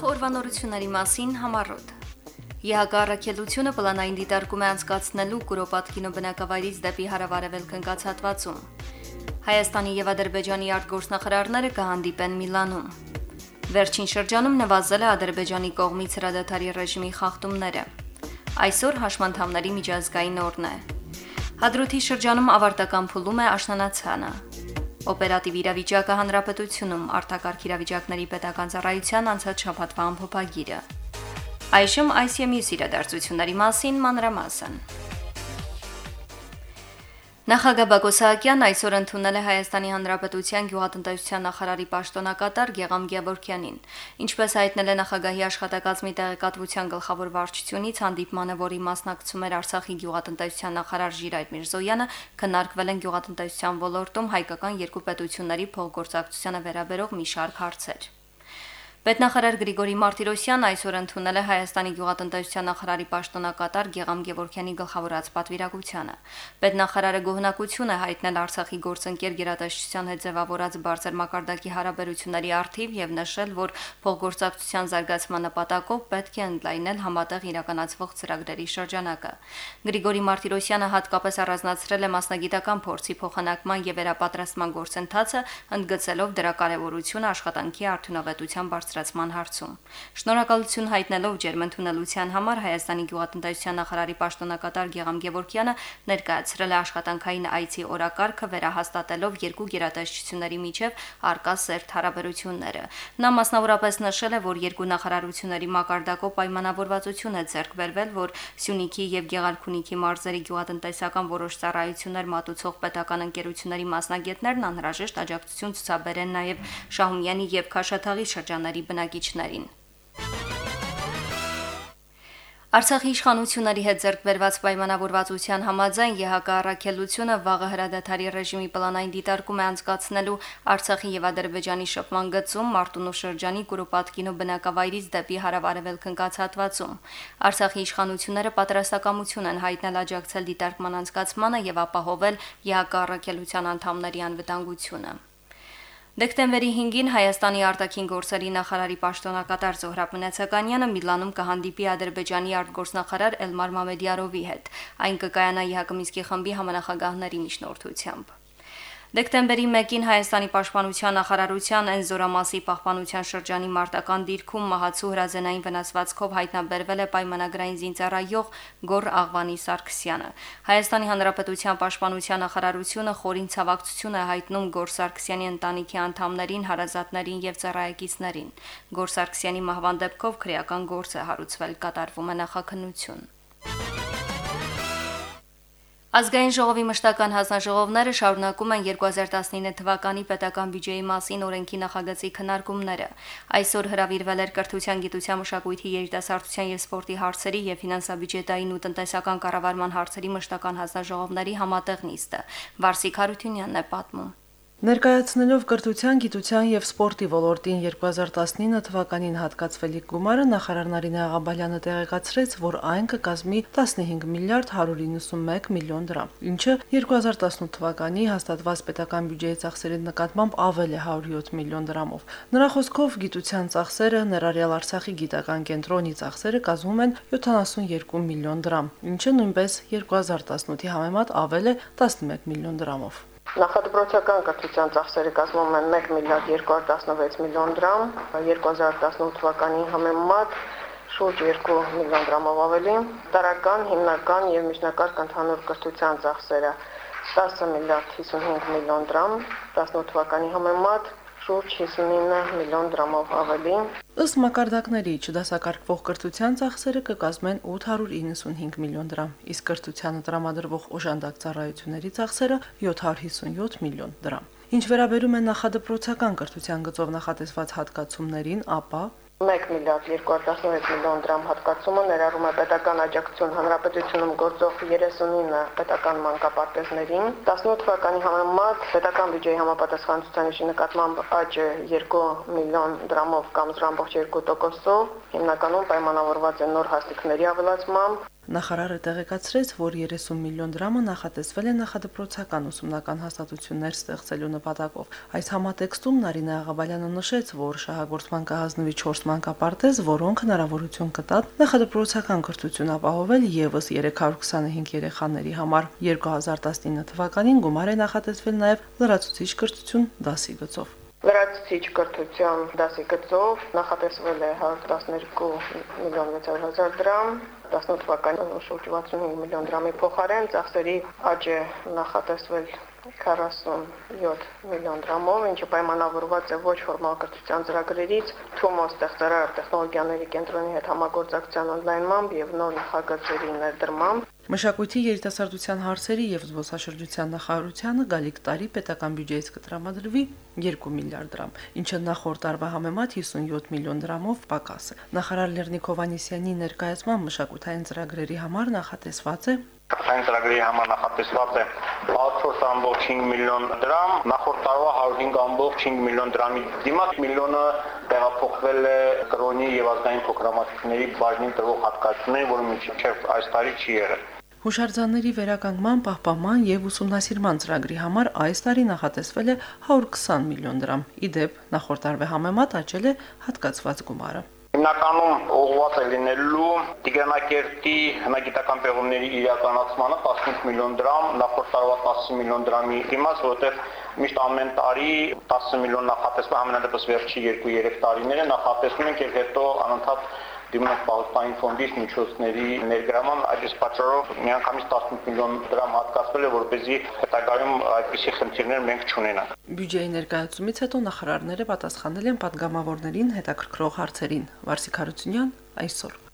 Նախ օրվանորությունների մասին համառոտ։ ԵՀԿ առաքելությունը պլանային դիտարկում է անցկացնելու Կուրոպատ կինոբնակավայրից դեպի հարավարևելք ընկած հատվածում։ Հայաստանի եւ Ադրբեջանի արտգործնախարարները կհանդիպեն Միլանում։ Վերջին շրջանում նվազել է Ադրբեջանի կողմից հրադադարի ռեժիմի խախտումները։ Այսօր հաշմանդամների միջազգային օրն է։ Հադրութի շրջանում ավարտական փուլում է աշնանացանը։ Օպերատիվ իրավիճակը հանրապետությունում արտակարգ իրավիճակների պետական ծառայության անցած շաբաթվա ամփոփագիրը։ Այժմ այս եմի իրադարձությունների մասին մանրամասն։ մասին, Նախագահ Բակո Սահակյանն այսօր ընդունել է Հայաստանի Հանրապետության գյուղատնտեսության նախարարի պաշտոնակատար Գեգամ Գևորքյանին։ Ինչպես հայտնել է նախագահի աշխատակազմի տեղեկատվության գլխավոր վարչությունից հանդիպմանը, որի մասնակցում էր Արցախի գյուղատնտեսության նախարար Ժիրայր Միրզոյանը, քննարկվել են գյուղատնտեսության ոլորտում հայկական երկու պետությունների փոխգործակցությանը վերաբերող մի շարք հարցեր։ Պետնախարար Գրիգորի Մարտիրոսյանն այսօր ընդունել է Հայաստանի գյուղատնտեսության նախարարի պաշտոնակատար Գեգամ Գևորքյանի գլխավորած պատվիրակությանը։ Պետնախարարը գոհնակություն է հայտնել Արցախի գործընկեր գերատեսչության հետ ձևավորած բարձր մակարդակի հարաբերությունների արդիվ եւ նշել, որ փոխգործակցության զարգացման նպատակով պետք է ընդլայնել համատեղ իրականացվող ծրագրերի շրջանակը։ Գրիգորի Մարտիրոսյանը հատկապես առանձնացրել է մասնագիտական փորձի փոխանակման եւ վերապատրաստման գործընթացը, ընդգծելով դրա կարեւորությունը աշխատանքի արդյունավետության բարձրացման հարցում։ Շնորհակալություն հայտնելով ջերմընդունելության համար Հայաստանի գյուղատնտեսության նախարարի պաշտոնակատար Գեգամ Գևորքյանը ներկայացրել է աշխատանքային այցի օրակարգը վերահաստատելով երկու գերատեսչությունների միջև արկա սերտ հարաբերությունները։ Նա մասնավորապես նշել է, որ երկու նախարարությունների մակարդակով պայմանավորվածություն է ձեռք բերվել, որ Սյունիքի եւ Գեղարքունիքի մարզերի գյուղատնտեսական որոշ ծառայություններ մատուցող պետական ընկերությունների մասնագետներն անհրաժեշտ աջակցություն ցուցաբերեն նաեւ Շահումյանի եւ Քաշաթաղի շրջանների շրջանների բնակիչներին։ Արցախի իշխանությունների հետ ձեռք բերված պայմանավորվածության համաձայն ԵՀԿ առաքելությունը վաղը հրադադարի ռեժիմի պլանային դիտարկում է անցկացնելու Արցախի եւ Ադրբեջանի շփման գծում Մարտունու շրջանի Կուրոպատկինո բնակավայրից դեպի հարավարևելք ընկած հատվածում։ Արցախի իշխանությունները պատրաստակամություն են հայտնել աջակցել դիտարկման անցկացմանը եւ ապահովել ԵՀԿ առաքելության անդամների անվտանգությունը։ Դեկտեմբերի 5-ին Հայաստանի արտաքին գործերի նախարարի պաշտոնակատար Զոհրաբ Մնացականյանը Միլանում կհանդիպի Ադրբեջանի արտգործնախարար Էլմար Մամեդյարովի հետ։ Այն կկայանա ԵՀԿ Միսկի խմբի համանախագահների միջնորդությամբ։ Դեկտեմբերի 1-ին Հայաստանի պաշտպանության նախարարության այն զորամասի պահպանության շրջանի մարտական դիրքում մահացու հրազենային վնասվածքով հայտնաբերվել է պայմանագրային զինծառայող Գոր Աղվանի Սարգսյանը։ Հայաստանի Հանրապետության պաշտպանության նախարարությունը խորին ցավակցություն է հայտնում Գոր Սարգսյանի ընտանիքի անդամներին, հարազատներին եւ ծառայեկիցներին։ Գոր Սարգսյանի մահվան դեպքով քրեական գործ է հարուցվել, կատարվում է նախաքննություն։ Ազգային ժողովի մշտական հանձնաժողովները շարունակում են 2019 թվականի պետական բյուջեի մասին օրենքի նախագծի քննարկումները։ Այսօր հրավիրվել էր կրթության, գիտության, մշակույթի, երիտասարդության եւ սպորտի հարցերի եւ ֆինանսա-բյուջետային ու տնտեսական կառավարման հարցերի մշտական հանձնաժողովների համատեղ նիստը։ Վարսիկ Հարությունյանն է պատմում։ Ներկայացնելով կրթության, գիտության եւ սպորտի ոլորտին 2019 թվականին հատկացվելիք գումարը նախարար Նարինե Աղաբալյանը տեղեկացրեց, որ այն կկազմի 15 միլիարդ 191 միլիոն դրամ, ինչը 2018 թվականի հաստատված պետական բյուջեի ծախսերի նկատմամբ ավել է 107 միլիոն դրամով։ Նրա խոսքով գիտության ծախսերը ներառյալ Արցախի գիտական կենտրոնի ծախսերը կազմում են 72 միլիոն դրամ, ինչը նույնպես 2018-ի համեմատ ավել է 11 միլիոն դրամով։ Նախադպրոցական կրթության ծախսերը կազմում են 1 միլիարդ 216 միլիոն դրամ, 2018 թվականի համեմատ շուրջ 2 միլիոն դրամով ավելի։ Տարական, հիմնական եւ միջնակարգ ընդհանուր կրթության ծախսերը 10 միլիարդ 55 միլիոն դրամ, 18 թվականի համեմատ շուրջ 59 միլիոն դրամով ավելի։ Ըստ մակարդակների չդասակարգվող կրթության ծախսերը կկազմեն 895 միլիոն դրամ, իսկ կրթությանը տրամադրվող օժանդակ ծառայությունների ծախսերը 757 միլիոն դրամ։ Ինչ վերաբերում է նախադպրոցական կրթության գծով նախատեսված հատկացումներին, ապա 1 միլիարդ 216 միլիոն դրամ հատկացումը ներառում է պետական աջակցություն հանրապետությունում գործող 39 պետական մանկապարտեզներին 18 թվականի համեմատ պետական բյուջեի համապատասխան ցուցանիշի նկատմամբ աճը 2 միլիոն դրամով կամ 0.2%-ով հիմնականում պայմանավորված է նոր հաստիկների ավելացմամբ Նախարարը տեղեկացրեց, որ 30 միլիոն դրամը նախատեսվել է նախադպրոցական ուսումնական հաստատություններ ստեղծելու նպատակով։ Այս համատեքստում Նարինե Աղաբալյանը նշեց, որ շահագործման կհանձնվի 4 մանկապարտեզ, որոնք հնարավորություն կտան նախադպրոցական կրթություն ապահովել եւս 325 երեխաների համար։ 2019 թվականին գումար է նախատեսվել նաև լրացուցիչ կրթություն դասի գծով։ Լրացուցիչ կրթության դասի գծով նախատեսվել է 112 միլիոն 600 հազար դրամ, 18 թվականին շուրջ 65 միլիոն դրամի փոխարեն ծախսերի աճ է նախատեսվել 47 միլիոն դրամով, ինչը պայմանավորված է ոչ ֆորմալ կրթության ծրագրերից, Թումո ստեղծարար տեխնոլոգիաների կենտրոնի հետ համագործակցության օնլայնմամբ եւ նոր նախագծերի ներդրմամբ։ Մշակույթի երիտասարդության հարցերի եւ զբոսաշրջության նախարարությանը գալիք տարի պետական բյուջեից կտրամադրվի 2 միլիարդ դրամ, ինչը նախորդ տարվա համեմատ 57 միլիոն դրամով պակաս է։ Նախարար Լեռնիկ Հովանեսյանի ներկայացման մշակութային ծրագրերի համար նախատեսված է. Այն ծրագրի համար նախատեսված է 4.5 միլիոն դրամ, նախորդ տարվա 105.5 միլիոն դրամի դիմաց միլիոնը տեղափոխվել է կրոնի եւ ազգային փոքրամասնությունների բաժնին տրվող հատկացումներին, որը միջև այս տարի չի եղել։ Հուշարձանների վերականգնման, պահպանման եւ ուսումնասիրման ծրագրի համար այս տարի նախատեսվել է 120 միլիոն դրամ։ Իդեպ նախորդ տարվա համեմատ աճել է հատկացված գումարը։ Հիմնականում ուղղված է լինելու Տիգրանակերտի հնագիտական պեղումների իրականացմանը 15 միլիոն դրամ, նախորդ տարվա 10 միլիոն դրամի դիմաց, որտեղ միշտ ամեն տարի 10 միլիոն նախատեսվում ամենադեպս վերջի 2-3 տարիները նախատեսում ենք եւ հետո անընդհատ դիմապահպանային ֆոնդից միջոցների ներգրաման այս պատճառով միանգամից 18 միլիոն դրամ հատկացվել է որպեսզի հետագայում այդպիսի խնդիրներ մենք չունենանք։ Բյուջեի ներկայացումից հետո նախարարները պատասխանել են падգամավորներին հետաքրքրող հարցերին։ Վարսիկ Հարությունյան այսօր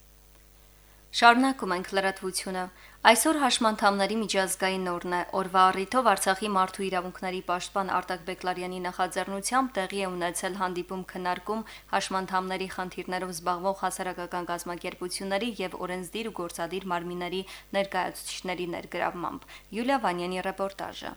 Շարունակում ենք լրատվությունը։ Այսօր հաշմանդամների միջազգային օրն է։ Օրվա առիթով Արցախի մարդու իրավունքների պաշտպան Արտակ Բեկլարյանի նախաձեռնությամբ տեղի է ունեցել հանդիպում քննարկում հաշմանդամների խնդիրներով զբաղվող հասարակական կազմակերպությունների եւ օրենսդիր ու գործադիր մարմինների ներկայացուցիչների ներգրավմամբ։ Յուլիա Վանյանի ռեպորտաժը։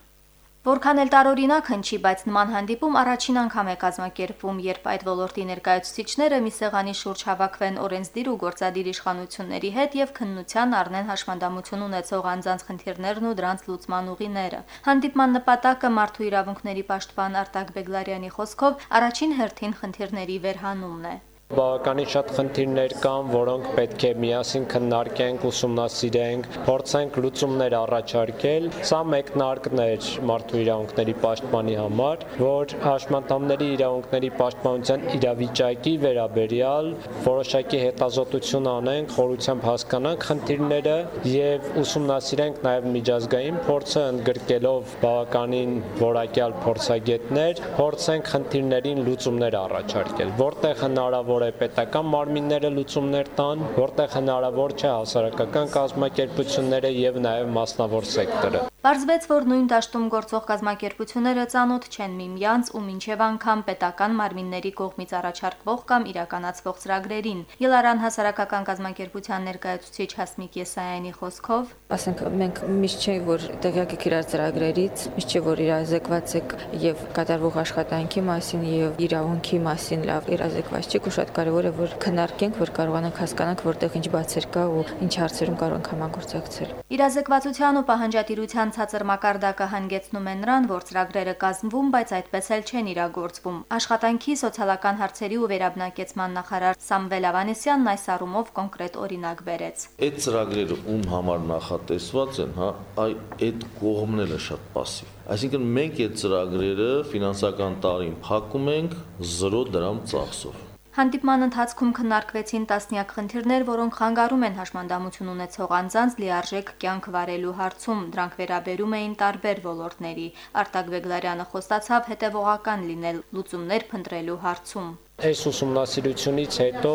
Որքան էլ տարօրինակ հնչի, բայց նման հանդիպում առաջին անգամ է կազմակերպվում, երբ այդ ոլորտի ներկայացուցիչները մի սեղանի շուրջ հավաքվեն օրենսդիր ու գործադիր իշխանությունների հետ եւ քննության առնեն հաշմանդամություն ունեցող անձանց խնդիրներն ու դրանց լուծման ուղիները։ Հանդիպման նպատակը մարդու իրավունքների պաշտպան Արտակ Բեգլարյանի խոսքով առաջին հերթին խնդիրների վերհանումն է։ Բավականին շատ խնդիրներ կան, որոնք պետք է միասին քննարկենք, ուսումնասիրենք, փորձենք լուծումներ առաջարկել։ Սա մեկնարկն էր մարդու իրավունքների պաշտպանի համար, որ հաշմանդամների իրավունքների պաշտպանության իրավիճակի վերաբերյալ որոշակի հետազոտություն անենք, խորությամբ հասկանանք խնդիրները եւ ուսումնասիրենք նաեւ միջազգային փորձը ընդգրկելով բավականին որակյալ փորձագետներ, փորձենք խնդիրներին լուծումներ առաջարկել, որտեղ հնարավոր հնարավոր է պետական մարմինները լուծումներ տան, որտեղ հնարավոր չէ հասարակական կազմակերպությունները եւ նաեւ մասնավոր սեկտորը։ Պարզվեց, որ նույն դաշտում գործող կազմակերպությունները ծանոթ չեն միմյանց ու մինչև անգամ պետական մարմինների կողմից առաջարկվող կամ իրականացվող ծրագրերին։ Ելարան հասարակական կազմակերպության ներկայացուցիչ Հասմիկ Եսայանի խոսքով, ասենք մենք միշտ չէ որ տեղյակ եք իրար ծրագրերից, միշտ չէ որ իրազեկված եք եւ կատարվող աշխատանքի մասին եւ իրավունքի մասին լավ իրազեկված չեք ու շատ կարեւոր է որ քննարկենք, որ կարողանանք հասկանանք որտեղ ինչ բացեր կա ու ինչ հարցերում կարող ենք համագործակցել։ Իրազեկվածության ու պահանջատիրության ցածր մակարդակը հանգեցնում է նրան, որ ծրագրերը կազմվում, բայց այդպես էլ չեն իրագործվում։ Աշխատանքի սոցիալական հարցերի ու վերաբնակեցման նախարար Սամվել Ավանեսյանն այս առումով կոնկրետ օրինակ բերեց։ Այդ ծրագրերը ում համար նախատեսված են, հա, այ այդ կողմն էլ է շատ пассив։ Այսինքն մենք այդ ծրագրերը ֆինանսական տարին փակում ենք 0 դրամ ծախսով։ Հանդիպման ընթացքում քննարկվեցին տասնյակ խնդիրներ, որոնք խանգարում են հաշմանդամություն ունեցող անձանց լիարժեք կյանք վարելու հարցում։ Դրանք վերաբերում էին տարբեր ոլորտների։ Արտակ Բեգլարյանը խոստացավ հետևողական լինել լուծումներ փնտրելու հարցում այս ուսումնասիրությունից հետո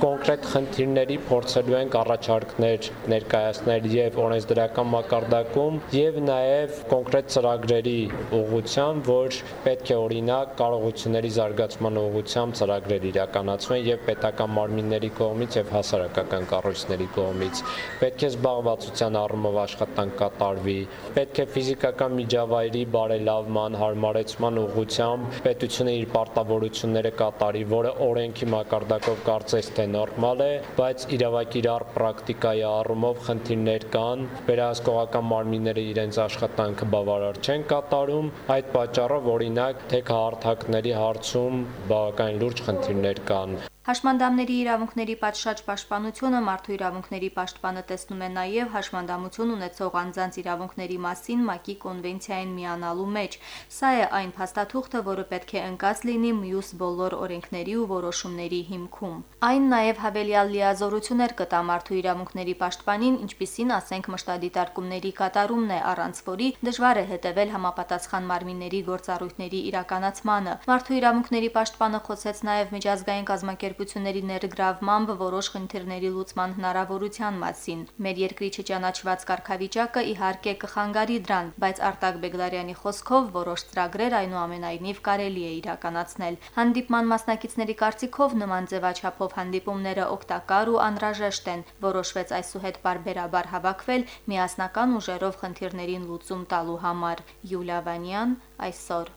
կոնկրետ խնդիրների փորձելու ենք առաջարկներ ներկայացնել եւ օրենսդրական մակարդակում եւ նաեւ կոնկրետ ծրագրերի ուղղությամբ, որ պետք է օրինակ կարողությունների զարգացման ուղղությամբ ծրագրեր իրականացվեն եւ պետական մարմինների կողմից եւ հասարակական կառույցների կողմից։ Պետք է զբաղվածության առումով աշխատանք կատարվի, պետք է ֆիզիկական միջավայրի բարելավման, հարմարեցման ուղղությամբ պետությունը իր պարտավորությունները կատարի որը օրենքի մակարդակով կարծես թե նորմալ է, բայց իրավակիրառ պրակտիկայի առումով խնդիրներ կան, վերահսկողական մարմինները իրենց աշխատանքը բավարար չեն կատարում, այդ պատճառով օրինակ թե հարթակների հարցում բավական լուրջ խնդիրներ կան։ Հաշմանդամների իրավունքների պատշաճ պաշտպանությունը մարդու իրավունքների պաշտպանը տեսնում է նաև հաշմանդամություն ունեցող անձանց իրավունքների մասին ՄԱԿ-ի կոնվենցիային միանալու մեջ։ Սա է այն փաստաթուղթը, որը պետք է ընկած լինի մյուս բոլոր օրենքների ու որոշումների հիմքում։ Այն նաև հավելյալ լիազորություններ կտա մարդու իրավունքների պաշտպանին, ինչպիսին ասենք մշտադիտարկումների կատարումն է, առանց որի դժվար է հետևել համապատասխան մարմինների գործառույթների իրականացմանը։ Մարդու իրավունքների պաշտպանը խոսեց նաև միջազգային կազմակերպ կազմակերպությունների ներգրավմամբ որոշ խնդիրների լուծման հնարավորության մասին։ Մեր երկրի չճանաչված կարգավիճակը իհարկե կխանգարի դրան, բայց Արտակ Բեգլարյանի խոսքով որոշ ծրագրեր այնուամենայնիվ կարելի է իրականացնել։ Հանդիպման մասնակիցների կարծիքով նման ձևաչափով հանդիպումները օգտակար ու անհրաժեշտ են։ Որոշվեց այսուհետ բարբերաբար հավաքվել միասնական ուժերով խնդիրներին լուծում տալու համար։ Յուլիա Վանյան այսօր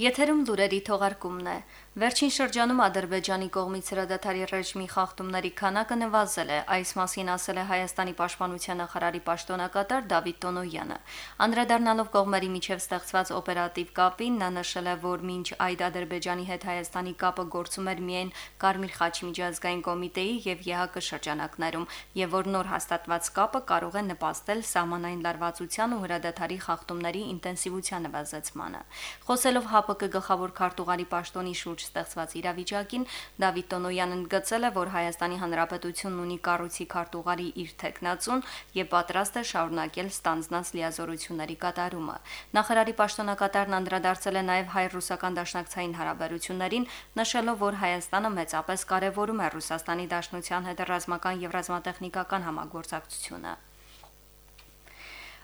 Եթերում լուրերի թողարկումն է։ Վերջին շրջանում Ադրբեջանի կողմից հրադադարի ռեժիմի խախտումների քանակը նվազել է, այս մասին ասել է Հայաստանի պաշտպանության նախարարի պաշտոնակատար Դավիթ Տոնոյանը։ Անդրադառնալով կողմերի միջև ստեղծված օպերատիվ կապին, նա նշել է, որ մինչ այդ Ադրբեջանի հետ Հայաստանի կապը գործում էր միայն Կարմիր խաչի միջազգային կոմիտեի եւ ԵՀԿ շրջանակներում, եւ որ նոր հաստատված կապը կարող է նպաստել սահմանային լարվածության ու հրադադարի խախտումների ինտենսիվության նվազեցմանը։ Խոսելով ՀԱՊԿ գլխավոր քարտուղարի պաշտոնի շուրջ ստեղծված իրավիճակին Դավիթ Տոնոյանն ընդգծել է, որ Հայաստանի Հանրապետությունն ունի կառույցի քարտուղարի իր տեխնացուն եւ պատրաստ է շարունակել ստանձնած լիազորությունների կատարումը։ Նախարարի պաշտոնակատարն անդրադարձել է նաեւ հայ-ռուսական դաշնակցային հարաբերություններին, նշելով, որ Հայաստանը մեծապես կարևորում է Ռուսաստանի Դաշնության հետ ռազմական եւ ռազմատեխնիկական համագործակցությունը։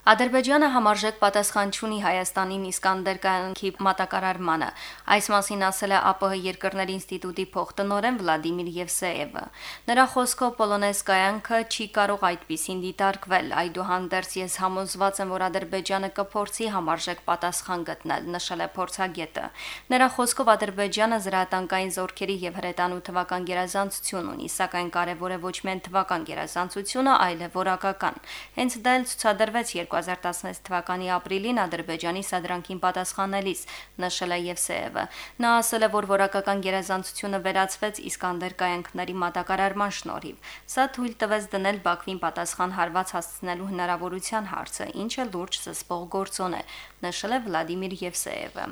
Ադրբեջանը համարժեք պատասխան չունի Հայաստանին Իսկանդեր կայանքի մատակարարմանը։ Այս մասին ասել է ԱՊՀ երկրների ինստիտուտի փոխտնօրեն Վլադիմիր Եվսեևը։ Նրա խոսքով Պոլոնես կայանքը չի կարող այդպեսին դիտարկվել։ Այդուհանդերձ ես համոզված եմ, որ Ադրբեջանը կփորձի համարժեք պատասխան գտնել, նշել է փորձագետը։ Նրա խոսքով Ադրբեջանը զրահատանկային զորքերի եւ հրետանու թվական գերազանցություն ունի, սակայն կարևոր է ոչ միայն թվական գերազանցությունը, այլև որակական։ Հենց դա էլ ցուցադրվեց 2016 թվականի ապրիլին Ադրբեջանի սադրանքին պատասխանելիս, նշել է Եվսեևը։ Նա ասել է, որ որակական գերազանցությունը վերացվեց Իսկանդեր կայանքների մատակարարման շնորհիվ։ Սա թույլ տվեց դնել Բաքվին պատասխան հարված հասցնելու հնարավորության հարցը, ինչը լուրջ զսպող գործոն է, նշել է Վլադիմիր Եվսեևը։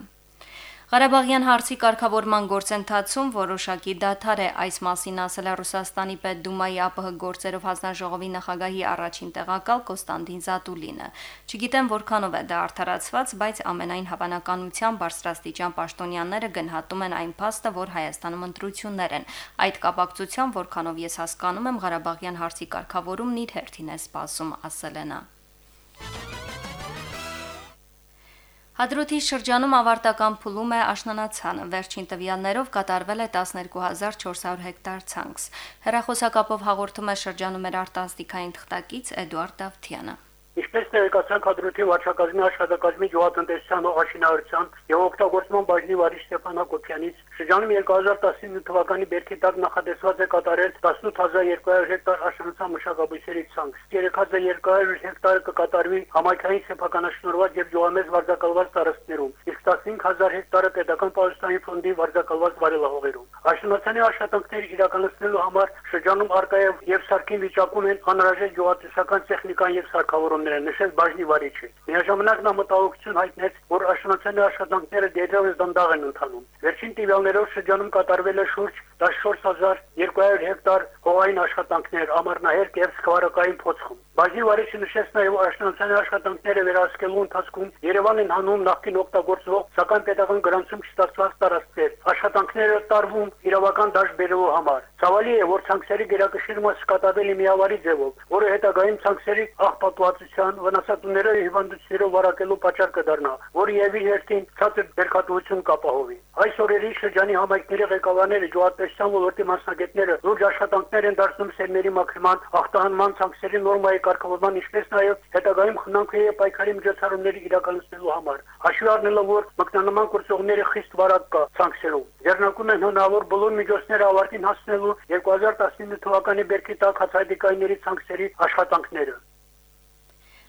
Ղարաբաղյան հարցի կարգավորման գործընթացում որոշակի դադար է այս մասին ասել է Ռուսաստանի Պետդումայի ԱՊՀ գործերով հանձնաժողովի նախագահի առաջին տեղակալ Կոստանդին Զատուլինը։ Չգիտեմ որքանով է դա արդարացված, բայց ամենայն հավանականությամբ բարձրաստիճան պաշտոնյաները գնահատում են այն փաստը, որ Հայաստանում ընտրություններ են։ Այդ կապակցությամբ որքանով ես հասկանում եմ Ղարաբաղյան հարցի կարգավորումն իր հերթին է սպասում, ասել է նա։ Հադրութի շրջանում ավարտական փուլում է աշնանացանը։ Վերջին տվյալներով կատարվել է 12400 հեկտար ցանքս։ Հերախոսակապով հաղորդում է շրջանում մեր արտասթիկային թղթակից Էդուարդ Դավթյանը։ Ինչպես ներկայացանք հադրութի վարչակազմի աշխատակազմի գյուղատնտեսության ողաշինարարության եւ օգտագործման բաժնի վարիչ Ստեփան Հակոբյանից շրջանում 2019 թվականի բերքի տակ նախատեսված է կատարել 18200 հեկտար աշնանացան մշակաբույսերի ցանք 3200 հեկտարը կկատարվի համայնքային սեփականաշնորհված եւ գյուղամեզ վարձակալված տարածքներում իսկ 15000 հեկտարը պետական պաշտպանի ֆոնդի վարձակալված վարելահողերում աշնանացանի աշխատանքներ իրականացնելու համար շրջանում արկա եւ սարքին վիճակում են անհրաժեշտ գյուղատնտեսական տեխնիկան եւ սարքավորում պայմանները նշել բաժնի վարիչը։ Միաժամանակ նա մտահոգություն հայտնեց, որ աշնանացանի աշխատանքները դերևս դանդաղ են ընթանում։ Վերջին տվյալներով շրջանում կատարվել է շուրջ 14200 հեկտար հողային աշխատանքներ ամառնահերկ եւ սկվարակային փոცხում։ Բաժնի վարիչը նշեց նաեւ աշնանացանի աշխատանքները վերահսկելու ընթացքում Երևան են հանում նախկին օգտագործող, սակայն պետական գրանցում չստացված տարածքներ։ Աշխատանքները տարվում իրավական դաշտ բերելու համար։ Ցավալի է, որ ցանքսերի գերակշռումը սկատաբել է միավարի ձևով, որը հետագայում ցանքսերի աղբատվածության, վնասատուները հիվանդություններով վարակելու պատճառ կդառնա, որը եւ իր հերթին ցածր բերքատվություն կապահովի։ Այս օրերի շրջանի համայնքների ղեկավարները ջոատը գյուղատնտեսության ոլորտի մասնագետները լուրջ աշխատանքներ են դարձնում սերմերի մաքրման, ախտահանման ցանքերի նորմայի կարգավորման, ինչպես նաև հետագայում խնամքի եւ պայքարի միջոցառումների իրականացնելու համար։ Հաշվի առնելով, որ մկնանման կուրսողների խիստ վարակ կա ցանքերում, ձեռնարկում են հնարավոր բոլոր միջոցները ավարտին հասնելու 2019 թվականի բերքի տակ հացահատիկայինների ցանքերի աշխատանքները։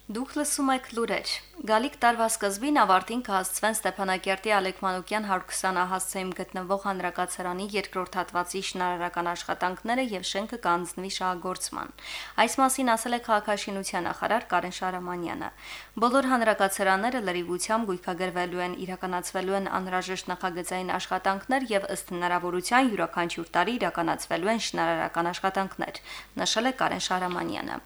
Դուք լսում եք լուրեր։ Գալիք տարվա սկզբին ավարտին կհասցվեն Ստեփանակերտի Ալեք Մանուկյան 120 ահասցեում գտնվող հանրակացարանի երկրորդ հատվածի շինարարական աշխատանքները եւ շենքը կանձնվի շահագործման։ Այս մասին ասել է քաղաքաշինության նախարար Կարեն Շարամանյանը։ Բոլոր հանրակացարանները լրիվությամբ գույքագրվելու են, իրականացվելու են անհրաժեշտ նախագծային աշխատանքներ եւ ըստ հնարավորության յուրաքանչյուր տարի իրականացվելու են շինարարական աշխատանքներ, նշել է Կարեն Շարամանյանը։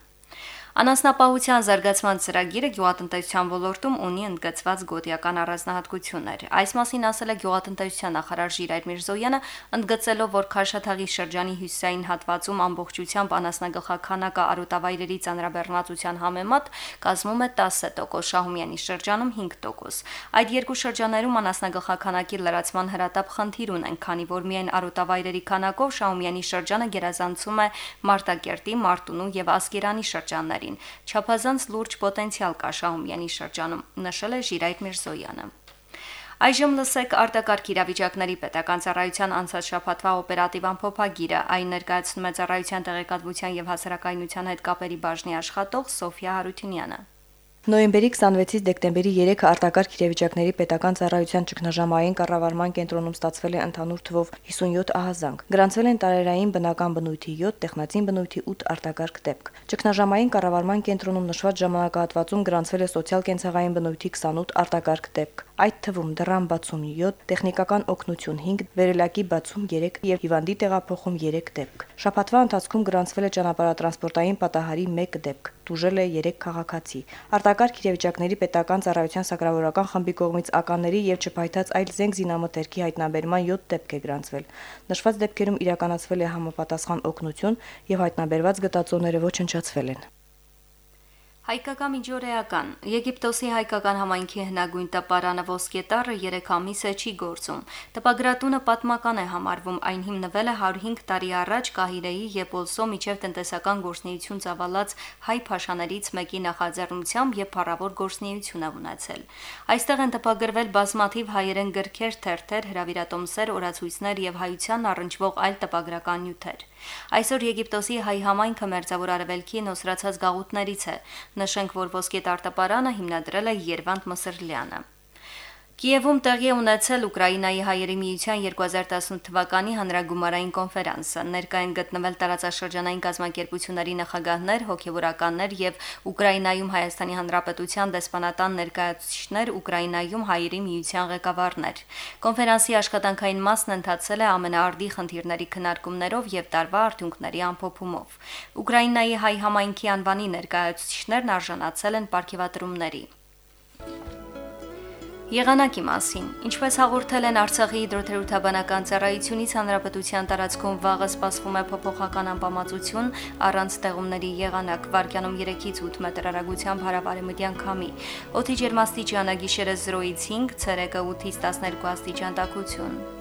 Անասնապահության զարգացման ծրագիրը գյուղատնտեսության ոլորտում ունի ընդգծված գոտիական առանձնահատկություններ։ Այս մասին ասել է գյուղատնտեսության նախարար Ժիրայր Միրզոյանը, ընդգծելով, որ Խաշաթաղի շրջանի հյուսիսային հատվածում ամբողջությամբ անասնագլխականակը արոտավայրերի ծանրաբեռնվածության համեմատ կազմում է 10%, Շահումյանի շրջանում 5%։ Այդ երկու շրջաններում անասնագլխականակի լրացման հրատապ խնդիր ունեն, քանի որ միայն արոտավայրերի քանակով Շահումյանի շրջանը գերազանցում է Մարտակերտի, Մարտունու եւ Ասկերանի շրջաններ շրջաններին։ Չափազանց լուրջ պոտենցիալ կա Շահումյանի շրջանում, նշել է Ժիրայր Միրզոյանը։ Այժմ լսեք արտակարգ իրավիճակների պետական ծառայության անցած շաբաթվա օպերատիվ ամփոփագիրը։ Այն ներկայացնում է ծառայության տեղեկատվության եւ հասարակայնության հետ կապերի բաժնի աշխատող Սոֆիա Հարությունյանը։ Նոյեմբերի 26-ից դեկտեմբերի 3-ը արտակարգ իրավիճակների պետական ծառայության ճգնաժամային կառավարման կենտրոնում ստացվել է ընդհանուր թվով 57 ահազանգ։ Գրանցվել են տարերային բնական բնույթի 7, տեխնատին բնույթի 8 արտակարգ դեպք։ Ճգնաժամային կառավարման կենտրոնում նշված ժամանակահատվածում գրանցվել է սոցիալ-կենցաղային բնույթի 28 արտակարգ դեպք։ Այդ թվում դրան բացում 7, տեխնիկական օգնություն 5, վերելակի բացում 3 եւ հիվանդի տեղափոխում 3 դեպք։ Շաբաթվա ընթացքում գրանցվել է ճանապարհատրանսպորտային պատահարի 1 դեպք, դուժել է 3 քաղաքացի։ Արտակարգ իրավիճակների պետական ծառայության սակրավորական խմբի կողմից ականների եւ չփայտած այլ զենք զինամթերքի հայտնաբերման 7 դեպք է գրանցվել։ Նշված դեպքերում իրականացվել է համապատասխան օգնություն եւ հայտնաբերված գտածոները ոչնչացվել են։ Հայկական միջօրեական. Եգիպտոսի հայկական համայնքի հնագույն տպարանը ոսկե տառը 3 ամիս է չի գործում։ Տպագրատունը պատմական է համարվում, այն հիմնվել է 105 տարի առաջ Կահիրեի Եփոլսո միջև տնտեսական գործնեություն ծավալած հայ փաշաներից մեկի նախաձեռնությամբ եւ փառավոր գործնեություն է ունեցել։ Այստեղ են տպագրվել բազմաթիվ հայերեն գրքեր, թերթեր, հրավիրատոմսեր, օրացույցներ եւ հայության առնչվող այլ տպագրական նյութեր։ Այսօր Եգիպտոսի հայ համայնքը մերձավոր արևելքի նոսրացած գաղութներից է։ Նշենք, որ ոսկե տարտապարանը հիմնադրել է Երվանդ Մսրլյանը։ Կիևում տեղի է ունեցել Ուկրաինայի հայերի միության 2018 թվականի հանրագումարային կոնֆերանսը։ Ներկա են գտնվել տարածաշրջանային կազմակերպությունների նախագահներ, հոգևորականներ եւ Ուկրաինայում Հայաստանի Հանրապետության դեսպանատան ներկայացուցիչներ, Ուկրաինայում հայերի միության ղեկավարներ։ Կոնֆերանսի աշխատանքային մասն ընթացել է ամենաարդի խնդիրների քննարկումներով եւ տարվա արդյունքների ամփոփումով։ Ուկրաինայի հայ համայնքի անվանի ներկայացուցիչներն արժանացել են ապարքեվատրումների։ Եղանակի մասին։ Ինչպես հաղորդել են Արցախի հիդրոթերապևտաբանական ծառայությունից հանրապետության տարածքում վաղը սպասվում է փոփոխական անբավարարություն առանց ստեղումների եղանակ վարկյանում 3-ից 8 մետր հեռագությամբ հարավարեմտյան քամի։ Օդի ջերմաստիճանը գիշերը 0-ից 5, ցերեկը 8-ից 12 աստիճան տաքություն։